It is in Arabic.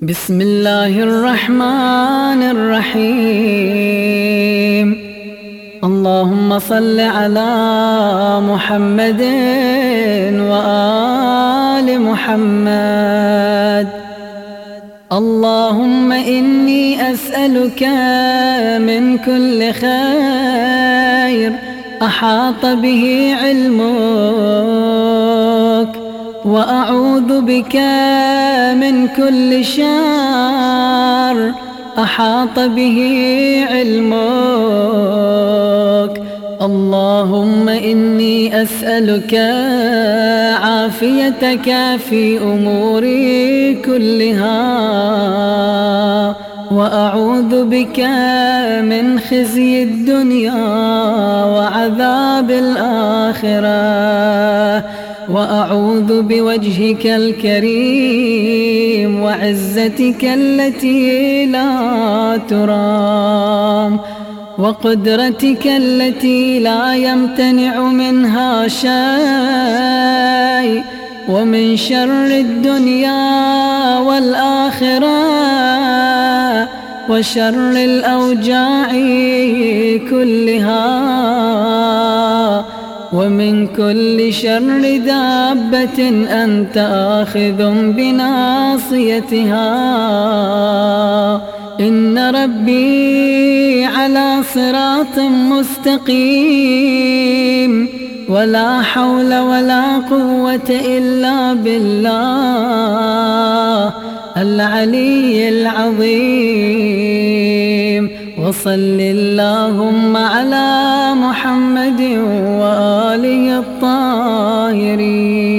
بسم الله الرحمن الرحيم. اللهم صل على محمد وآل محمد. اللهم إني أسألك من كل خير أحاط به علمك. وأعوذ بك من كل شر أحاط به علمك. اللهم إني أسألك عافيتك في أموري كلها. وأعوذ بك من خزي الدنيا وعذاب الآخرة. وأعوذ بوجهك الكريم وعزتك التي لا ترام وقدرتك التي لا يمتنع منها شيء ومن شر الدنيا والآخرة وشر الأوجاع كلها ومن كل شر دابة أنت آخذ بناصيتها. إن ربي على صراط مستقيم. ولا حول ولا قوة إلا بالله العلي العظيم. وصل اللهم على محمد و الطاهرين